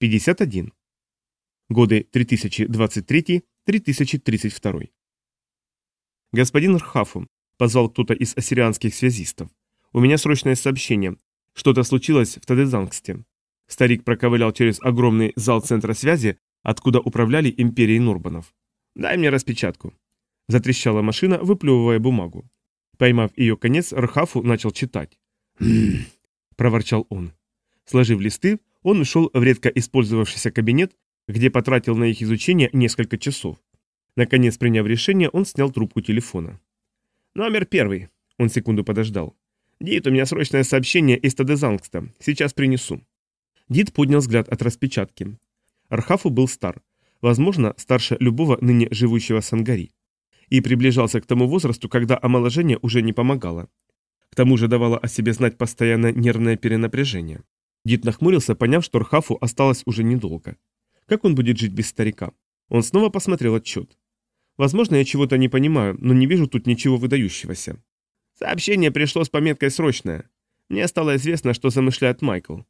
51. Годы 3023-3032. Господин Рхафу, позвал кто-то из ассирианских связистов. У меня срочное сообщение. Что-то случилось в Тадезангсте. Старик проковылял через огромный зал центра связи, откуда управляли империей Нурбанов. «Дай мне распечатку». Затрещала машина, выплевывая бумагу. Поймав ее конец, Рхафу начал читать. «Хм», проворчал он. Сложив листы, он ушел в редко использовавшийся кабинет, где потратил на их изучение несколько часов. Наконец, приняв решение, он снял трубку телефона. «Номер первый». Он секунду подождал. «Дит, у меня срочное сообщение из Тадезангста. Сейчас принесу». Дит поднял взгляд от распечатки. Архафу был стар. Возможно, старше любого ныне живущего Сангари. И приближался к тому возрасту, когда омоложение уже не помогало. К тому же давало о себе знать постоянное нервное перенапряжение. Дид нахмурился, поняв, что Рхафу осталось уже недолго. Как он будет жить без старика? Он снова посмотрел отчет. Возможно, я чего-то не понимаю, но не вижу тут ничего выдающегося. Сообщение пришло с пометкой «Срочное». Мне стало известно, что замышляет Майкл.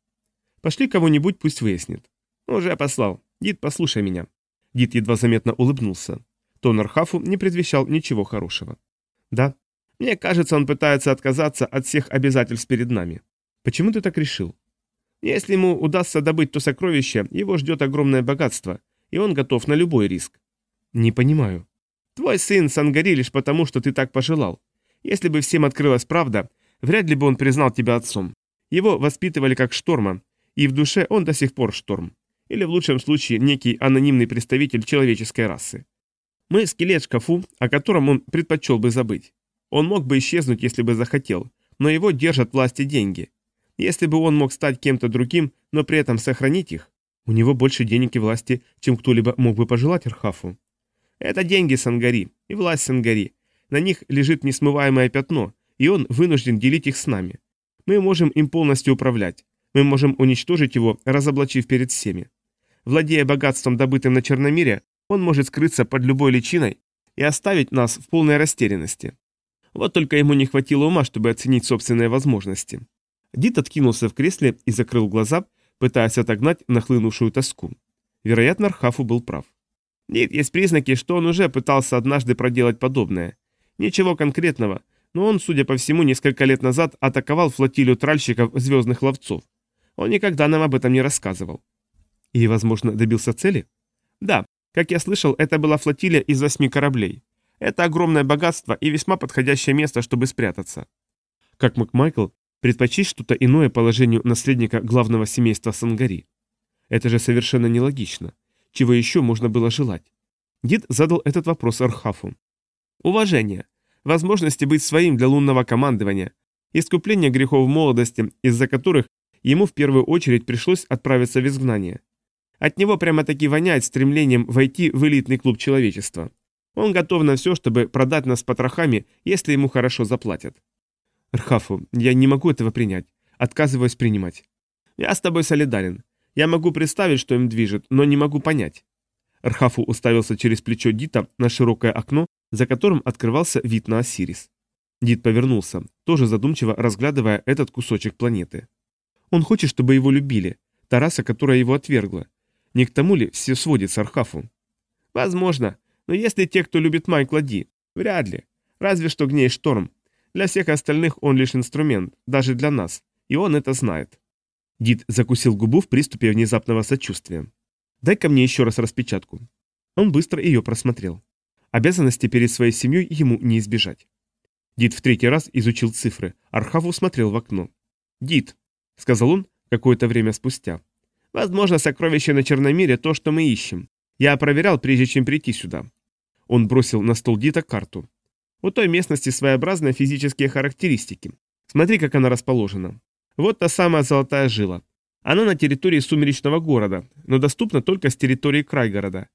Пошли кого-нибудь, пусть выяснит. Уже послал. Дид, послушай меня. Дид едва заметно улыбнулся. Тонор Хафу не предвещал ничего хорошего. Да. Мне кажется, он пытается отказаться от всех обязательств перед нами. Почему ты так решил? Если ему удастся добыть то сокровище, его ждет огромное богатство, и он готов на любой риск. Не понимаю. Твой сын Сангари лишь потому, что ты так пожелал. Если бы всем открылась правда, вряд ли бы он признал тебя отцом. Его воспитывали как шторма, и в душе он до сих пор шторм. Или в лучшем случае некий анонимный представитель человеческой расы. Мы скелет шкафу, о котором он предпочел бы забыть. Он мог бы исчезнуть, если бы захотел, но его держат власти деньги, если бы он мог стать кем-то другим, но при этом сохранить их, у него больше денег и власти, чем кто-либо мог бы пожелать Архафу. Это деньги Сангари и власть Сангари. На них лежит несмываемое пятно, и он вынужден делить их с нами. Мы можем им полностью управлять. Мы можем уничтожить его, разоблачив перед всеми. Владея богатством, добытым на Черномире, он может скрыться под любой личиной и оставить нас в полной растерянности. Вот только ему не хватило ума, чтобы оценить собственные возможности. Дид откинулся в кресле и закрыл глаза, пытаясь отогнать нахлынувшую тоску. Вероятно, Архафу был прав. Нет, есть признаки, что он уже пытался однажды проделать подобное. Ничего конкретного, но он, судя по всему, несколько лет назад атаковал флотилию тральщиков звездных ловцов. Он никогда нам об этом не рассказывал. И, возможно, добился цели? Да, как я слышал, это была флотилия из восьми кораблей. Это огромное богатство и весьма подходящее место, чтобы спрятаться. Как МакМайкл, предпочесть что-то иное положению наследника главного семейства Сангари. Это же совершенно нелогично. Чего еще можно было желать? Дид задал этот вопрос Архафу. Уважение. Возможности быть своим для лунного командования. Искупление грехов молодости, из-за которых ему в первую очередь пришлось отправиться в изгнание. От него прямо-таки воняет стремлением войти в элитный клуб человечества. Он готов на все, чтобы продать нас потрохами, если ему хорошо заплатят. Рхафу, я не могу этого принять. Отказываюсь принимать. Я с тобой солидарен. Я могу представить, что им движет, но не могу понять. Рхафу уставился через плечо Дита на широкое окно, за которым открывался вид на Осирис. Дит повернулся, тоже задумчиво разглядывая этот кусочек планеты. Он хочет, чтобы его любили, Тараса, которая его отвергла. Не к тому ли все сводится Архафу? Возможно, но если те, кто любит Майкла Ди, вряд ли. Разве что гней шторм, для всех остальных он лишь инструмент, даже для нас, и он это знает. Дид закусил губу в приступе внезапного сочувствия. «Дай-ка мне еще раз распечатку». Он быстро ее просмотрел. Обязанности перед своей семьей ему не избежать. Дид в третий раз изучил цифры. Архаву смотрел в окно. «Дид», — сказал он какое-то время спустя, — «возможно, сокровище на Черномире то, что мы ищем. Я проверял, прежде чем прийти сюда». Он бросил на стол Дита карту. У той местности своеобразные физические характеристики. Смотри, как она расположена. Вот та самая золотая жила. Она на территории сумеречного города, но доступна только с территории Крайгорода.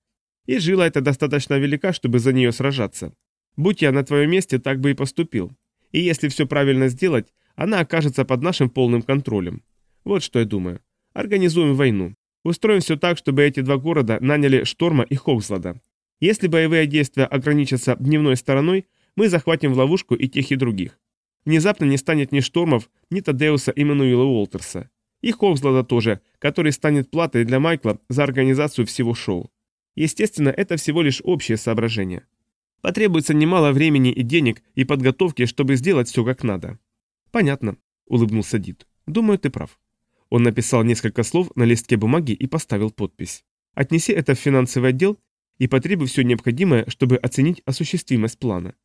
И жила эта достаточно велика, чтобы за нее сражаться. Будь я на твоем месте, так бы и поступил. И если все правильно сделать, она окажется под нашим полным контролем. Вот что я думаю. Организуем войну. Устроим все так, чтобы эти два города наняли Шторма и Хокслада. Если боевые действия ограничатся дневной стороной, мы захватим в ловушку и тех, и других. Внезапно не станет ни Штормов, ни Тадеуса и Мануила Уолтерса. И Хокслада тоже, который станет платой для Майкла за организацию всего шоу. Естественно, это всего лишь общее соображение. Потребуется немало времени и денег и подготовки, чтобы сделать все как надо. Понятно, улыбнулся Дид. Думаю, ты прав. Он написал несколько слов на листке бумаги и поставил подпись. Отнеси это в финансовый отдел и потребуй все необходимое, чтобы оценить осуществимость плана.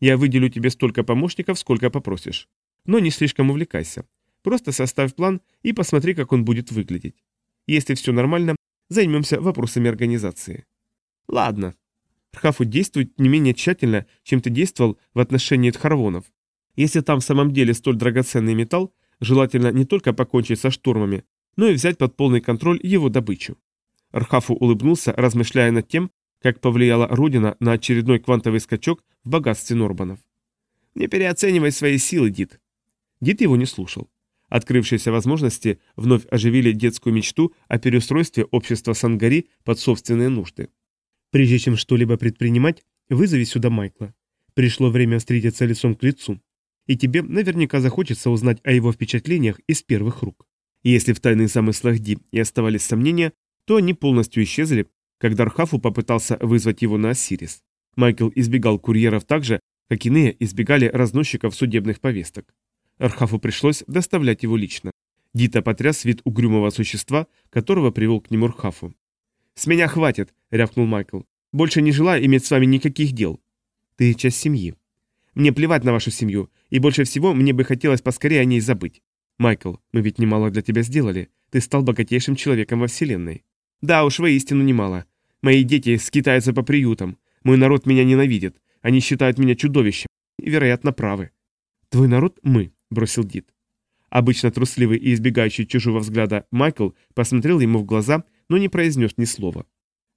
Я выделю тебе столько помощников, сколько попросишь. Но не слишком увлекайся. Просто составь план и посмотри, как он будет выглядеть. Если все нормально, займемся вопросами организации. Ладно. Рхафу действует не менее тщательно, чем ты действовал в отношении Тхарвонов. Если там в самом деле столь драгоценный металл, желательно не только покончить со штурмами, но и взять под полный контроль его добычу. Рхафу улыбнулся, размышляя над тем, как повлияла Родина на очередной квантовый скачок в богатстве Норбанов. «Не переоценивай свои силы, Дид». Дид его не слушал. Открывшиеся возможности вновь оживили детскую мечту о переустройстве общества Сангари под собственные нужды. Прежде чем что-либо предпринимать, вызови сюда Майкла. Пришло время встретиться лицом к лицу. И тебе наверняка захочется узнать о его впечатлениях из первых рук. Если в тайных замыслах Ди и оставались сомнения, то они полностью исчезли, когда Рхафу попытался вызвать его на Осирис. Майкл избегал курьеров так же, как иные избегали разносчиков судебных повесток. Архафу пришлось доставлять его лично. Дита потряс вид угрюмого существа, которого привел к нему Архафу. «С меня хватит!» — рявкнул Майкл. «Больше не желаю иметь с вами никаких дел. Ты часть семьи. Мне плевать на вашу семью, и больше всего мне бы хотелось поскорее о ней забыть. Майкл, мы ведь немало для тебя сделали. Ты стал богатейшим человеком во Вселенной. Да уж, воистину немало. Мои дети скитаются по приютам. Мой народ меня ненавидит. Они считают меня чудовищем. И, вероятно, правы. Твой народ – мы, бросил Дид. Обычно трусливый и избегающий чужого взгляда Майкл посмотрел ему в глаза, но не произнес ни слова.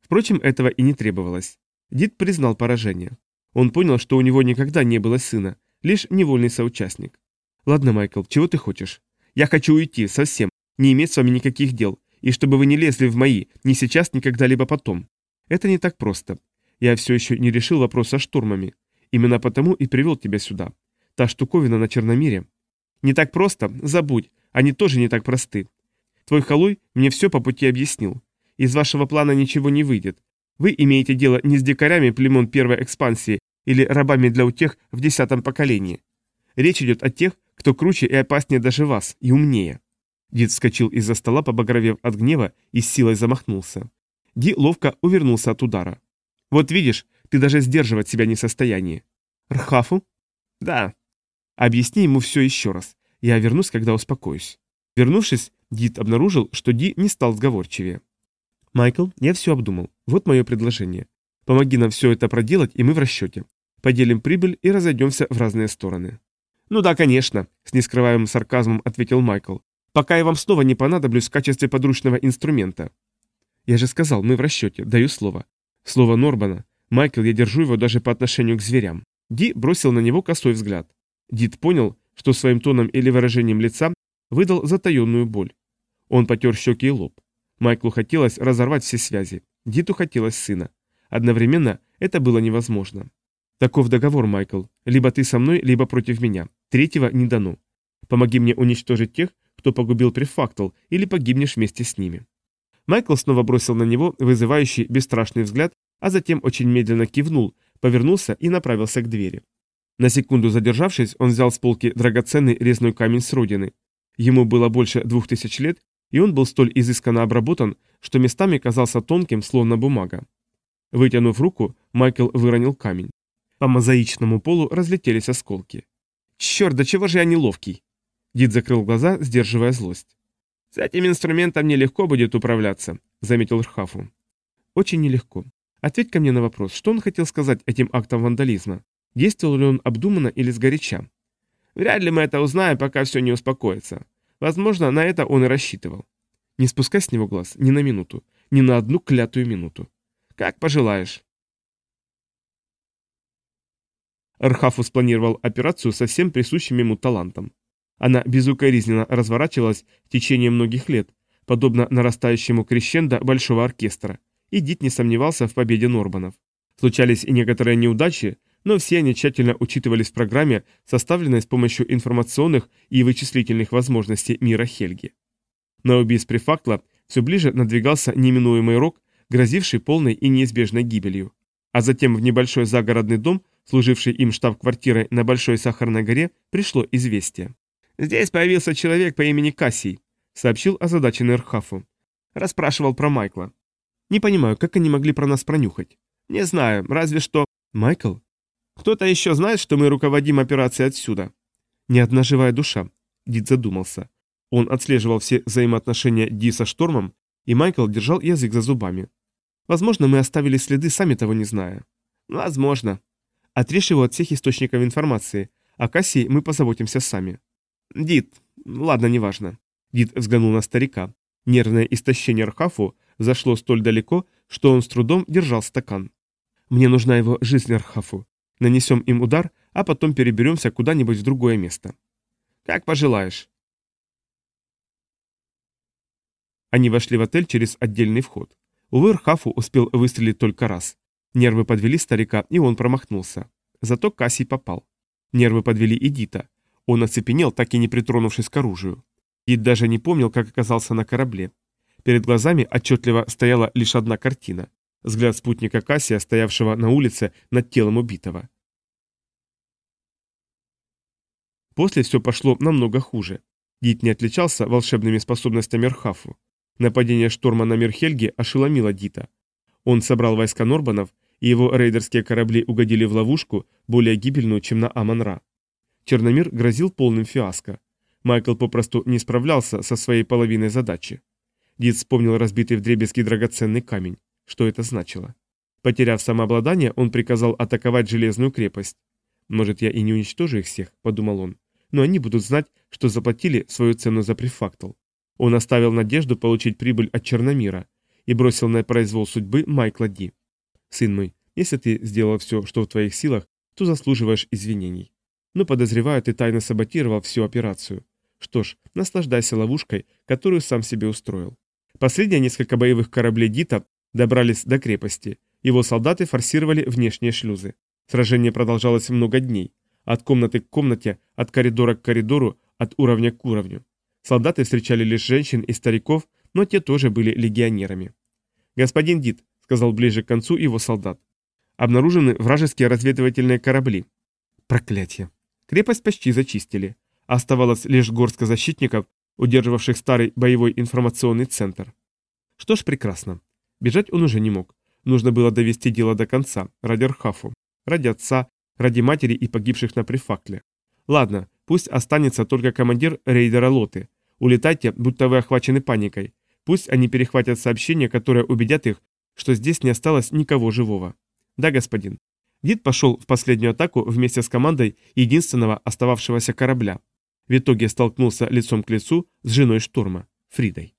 Впрочем, этого и не требовалось. Дид признал поражение. Он понял, что у него никогда не было сына, лишь невольный соучастник. «Ладно, Майкл, чего ты хочешь? Я хочу уйти, совсем, не иметь с вами никаких дел. И чтобы вы не лезли в мои, ни сейчас, ни когда-либо потом. Это не так просто. Я все еще не решил вопрос со штурмами. Именно потому и привел тебя сюда. Та штуковина на Черномире. Не так просто? Забудь. Они тоже не так просты. Твой халуй мне все по пути объяснил. Из вашего плана ничего не выйдет. Вы имеете дело не с дикарями племен первой экспансии или рабами для утех в десятом поколении. Речь идет о тех, кто круче и опаснее даже вас, и умнее. Дид вскочил из-за стола, побагровев от гнева и с силой замахнулся. Ди ловко увернулся от удара. «Вот видишь, ты даже сдерживать себя не в состоянии». «Рхафу?» «Да». «Объясни ему все еще раз. Я вернусь, когда успокоюсь». Вернувшись, Дид обнаружил, что Ди не стал сговорчивее. «Майкл, я все обдумал. Вот мое предложение. Помоги нам все это проделать, и мы в расчете. Поделим прибыль и разойдемся в разные стороны». «Ну да, конечно», — с нескрываемым сарказмом ответил Майкл пока я вам снова не понадоблюсь в качестве подручного инструмента. Я же сказал, мы в расчете, даю слово. Слово Норбана. Майкл, я держу его даже по отношению к зверям. Ди бросил на него косой взгляд. Дид понял, что своим тоном или выражением лица выдал затаенную боль. Он потер щеки и лоб. Майклу хотелось разорвать все связи. Диту хотелось сына. Одновременно это было невозможно. Таков договор, Майкл. Либо ты со мной, либо против меня. Третьего не дано. Помоги мне уничтожить тех, кто погубил префактал или погибнешь вместе с ними. Майкл снова бросил на него вызывающий бесстрашный взгляд, а затем очень медленно кивнул, повернулся и направился к двери. На секунду задержавшись, он взял с полки драгоценный резной камень с родины. Ему было больше двух тысяч лет, и он был столь изысканно обработан, что местами казался тонким, словно бумага. Вытянув руку, Майкл выронил камень. По мозаичному полу разлетелись осколки. «Черт, да чего же я неловкий!» Дид закрыл глаза, сдерживая злость. «С этим инструментом нелегко будет управляться», — заметил Рхафу. «Очень нелегко. Ответь ко мне на вопрос, что он хотел сказать этим актом вандализма? Действовал ли он обдуманно или сгоряча?» «Вряд ли мы это узнаем, пока все не успокоится. Возможно, на это он и рассчитывал». «Не спускай с него глаз ни на минуту, ни на одну клятую минуту». «Как пожелаешь». Архафу спланировал операцию со всем присущим ему талантом. Она безукоризненно разворачивалась в течение многих лет, подобно нарастающему крещендо большого оркестра, и Дит не сомневался в победе Норбанов. Случались и некоторые неудачи, но все они тщательно учитывались в программе, составленной с помощью информационных и вычислительных возможностей мира Хельги. На убийц Префакла все ближе надвигался неминуемый рок, грозивший полной и неизбежной гибелью. А затем в небольшой загородный дом, служивший им штаб-квартирой на Большой Сахарной горе, пришло известие. «Здесь появился человек по имени Кассий», — сообщил озадаченный Рхафу. Расспрашивал про Майкла. «Не понимаю, как они могли про нас пронюхать?» «Не знаю, разве что...» «Майкл?» «Кто-то еще знает, что мы руководим операцией отсюда?» «Ни одна живая душа», — Дид задумался. Он отслеживал все взаимоотношения Ди со Штормом, и Майкл держал язык за зубами. «Возможно, мы оставили следы, сами того не зная». «Возможно». «Отрежь его от всех источников информации. О Кассии мы позаботимся сами». «Дид, ну ладно, неважно». Дид взглянул на старика. Нервное истощение Архафу зашло столь далеко, что он с трудом держал стакан. «Мне нужна его жизнь Архафу. Нанесем им удар, а потом переберемся куда-нибудь в другое место». «Как пожелаешь». Они вошли в отель через отдельный вход. Увы, Архафу успел выстрелить только раз. Нервы подвели старика, и он промахнулся. Зато Кассий попал. Нервы подвели и Дита. Он оцепенел, так и не притронувшись к оружию. Кит даже не помнил, как оказался на корабле. Перед глазами отчетливо стояла лишь одна картина. Взгляд спутника Кассия, стоявшего на улице над телом убитого. После все пошло намного хуже. Дит не отличался волшебными способностями Рхафу. Нападение шторма на Мирхельге ошеломило Дита. Он собрал войска Норбанов, и его рейдерские корабли угодили в ловушку, более гибельную, чем на Аманра. Черномир грозил полным фиаско. Майкл попросту не справлялся со своей половиной задачи. Дид вспомнил разбитый вдребезги драгоценный камень. Что это значило? Потеряв самообладание, он приказал атаковать железную крепость. «Может, я и не уничтожу их всех», — подумал он. «Но они будут знать, что заплатили свою цену за префактал». Он оставил надежду получить прибыль от Черномира и бросил на произвол судьбы Майкла Ди. «Сын мой, если ты сделал все, что в твоих силах, то заслуживаешь извинений но подозреваю, ты тайно саботировал всю операцию. Что ж, наслаждайся ловушкой, которую сам себе устроил. Последние несколько боевых кораблей Дита добрались до крепости. Его солдаты форсировали внешние шлюзы. Сражение продолжалось много дней. От комнаты к комнате, от коридора к коридору, от уровня к уровню. Солдаты встречали лишь женщин и стариков, но те тоже были легионерами. «Господин Дит», — сказал ближе к концу его солдат, — «обнаружены вражеские разведывательные корабли». «Проклятие!» Крепость почти зачистили. Оставалось лишь горстка защитников, удерживавших старый боевой информационный центр. Что ж, прекрасно. Бежать он уже не мог. Нужно было довести дело до конца, ради Архафу, ради отца, ради матери и погибших на префакле. Ладно, пусть останется только командир рейдера Лоты. Улетайте, будто вы охвачены паникой. Пусть они перехватят сообщение, которое убедят их, что здесь не осталось никого живого. Да, господин, Дид пошел в последнюю атаку вместе с командой единственного остававшегося корабля. В итоге столкнулся лицом к лицу с женой шторма, Фридой.